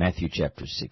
Matthew chapter 16.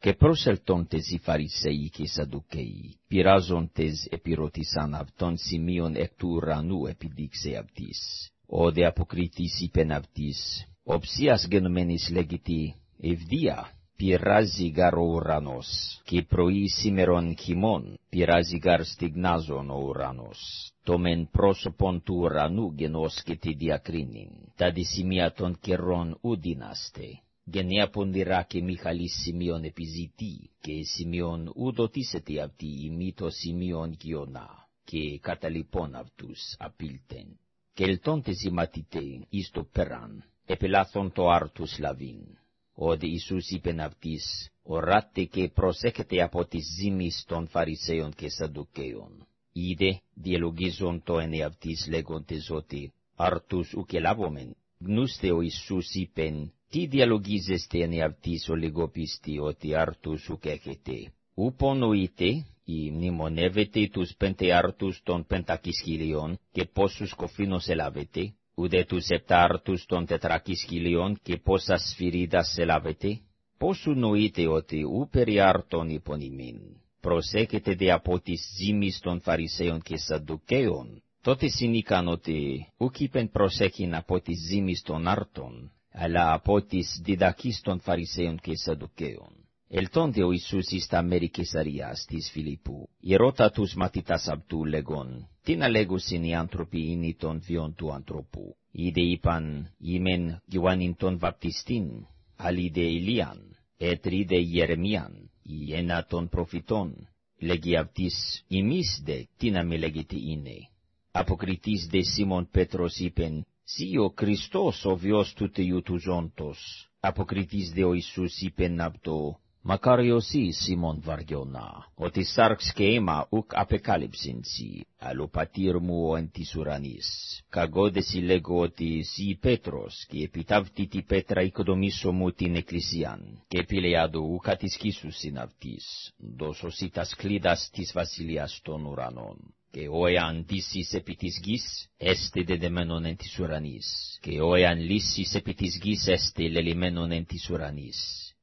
Και προσελτώντες οι Φαρισαίοι και οι Σαδουκαίοι, πειράζοντες επιρωτήσαν αυτόν σημείων εκ του ουρανού επιδείξε αυτής. Ο δε αποκριτής είπεν αυτής, οψίας γενομένης λέγεται ευδία, πειράζει γαρ ο ουρανός, και πρωί σήμερον χειμών, πειράζει γαρ στιγνάζον ο ουρανός. Το μεν πρόσωπον του ουρανού γενόσκεται διακρίνην, τα δυσημεία των καιρών ουδινάστε γενναία πονηρά και Μιχαλής σημείων επιζητεί, και σημείων ουδοτίσεται αυτή η το σημείων γιονά, και καταλοιπών αυτούς απίλτεν. Και ελτώντες οι μαθητέ εις το πέραν, επελάθον το άρτους λαβήν. Όδε Ιησούς είπεν αυτής, οράτε και προσέχετε από τις ζήμεις των Φαρισαίων και Σαδουκαίων. Είδε, διαλογίζον το εν αυτής λέγοντες ότι, άρτους ουκ ελάβομεν, γνούστε ο Ιησούς είπεν, τι διαλογίζεστε εν αυτής ο λιγοπίστη ότι άρτους ουκ έχετε; Ου πονοείτε ή μνημονεύετε τους πέντε άρτους των πεντακισχυλιών και πόσους κοφίνος ελάβετε, ουδέ τους επτάρτους των τετρακισχυλιών και πόσα σφυρίδας ελάβετε, πόσου νοείτε ότι ου περί άρτων υπονημήν. Προσέχετε δε από τις ζήμεις των Φαρισαίων και Σαντουκαίων, τότε συνήκαν ότι ουκ είπεν προσέχειν από τις ζήμεις των άρτων, αλλά από τις διδακείς των Φαρισαίων και Σαδουκαίων. Ελτώνται ο Ιησούς εις τα μέρη Κεσαρίας της Φιλίππου, ερώτα τους μαθητάς αυτού λέγον, τι να λέγουσιν οι άνθρωποι είναι των βιών του ανθρώπου. Είδε είπαν, ημεν Ιωάννην τον βαπτιστήν, άλλοι δε Ηλίαν, έτρι δε Ιερεμίαν, ή ένα των προφητών. Λέγει αυτής, ημείς δε, τι να με λέγεται είναι. Αποκριτής δε Σίμων Πέτρος είπεν, Σι ο Χριστός ο βιός του Θεού του ζώντος, αποκριτής δε ο Ιησούς είπεν αυτό, μακάριος ή Σιμών Βαριώνα, ότι σάρξ και αίμα ουκ απεκάλυψιν σι, αλλο πατήρ μου ο εν της ουρανής. Καγόδε σι λέγω ότι σι Πέτρος, και επιτάβτη τη πέτρα οικοδομήσω μου την εκκλησίαν, και επιλεάδο ουκ ατισκήσουσιν αυτής, δώσω σι τας κλίδας της βασιλείας των ουρανών και ο εάν δύσεις επί της γης, έστε δεδεμένον εν της ουρανής, και ο εάν λύσεις επί της γης, έστε λελεμένον εν της ουρανής.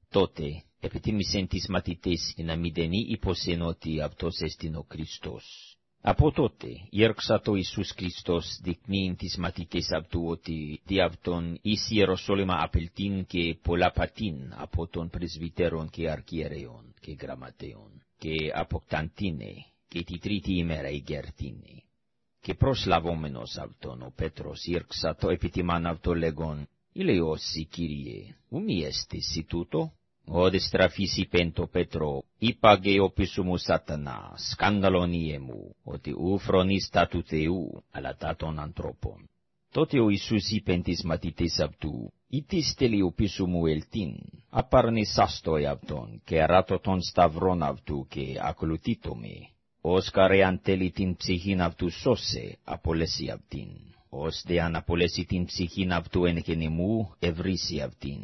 Τότε, επιτίμησεν τις μαθητές εν αμυδενή υποσεν ότι αυτός εστιν ο Χριστός. Από τότε, ήρξα το Ιησούς Χριστός δεικνύειν τις μαθητές αυτού ότι δι' αυτόν εις Ιεροσόλυμα απελτήν και πολλά πατήν από τον πρεσβυτέρων και αρχιερέων και γραμματέων και αποκταντίνε και τη τρίτη ημέρα ηγερτίνη. Και προσλαβόμενος αυτόν ο Πέτρος ήρξα το επιτιμάν αυτό λέγον, «Ηλαιώσι, Κύριε, ούμι έστε σι τούτο» Ode στραφίσει πέντο Πέτρο, είπαγε ο πίσω μου σατανά, σκανδαλωνίε μου, ότι ου φρονίστα του Θεού, αλλά τα των ανθρώπων. Τότε ο Ιησούς είπεν τις μαθητές αυτού, «Ήτις τελεί ο πίσω μου ελτίν, απαρνησάστο αυτόν, και αράτω τον σταυρόν αυτού, και ακολουθήτω με» ως καρέ τέλει την ψυχήν αυτού σώσε, απολέσει αυτήν. Ως δε αν απολέσει την ψυχήν αυτού εν γενεμού, ευρύσει αυτήν.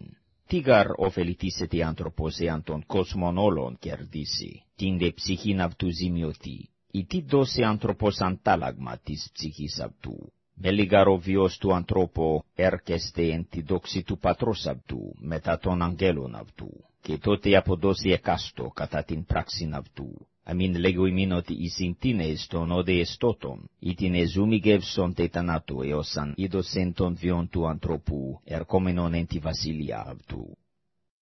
Τι γαρ ωφελητήσεται άνθρωπος εάν τον κόσμον όλων κερδίσει, την δε ψυχήν αυτού ζημιωθεί, ή τι δώσει άνθρωπος αντάλλαγμα της ψυχής αυτού. Με λίγαρ ο βιος του ανθρώπου έρχεστε εν τη δόξη του πατρός αυτού, μετά των αγγέλων αυτού, και τότε αποδώσει εκάστο κατά την πράξην αυτού αμήν λέγω ημίν ότι οι συντίνες των όδε εστότων, ή την εζούμιγευσον τε θανάτου, εώσαν είδωσεν τον βιον του ανθρώπου, ερχόμενον εν τη βασιλεία αυτού.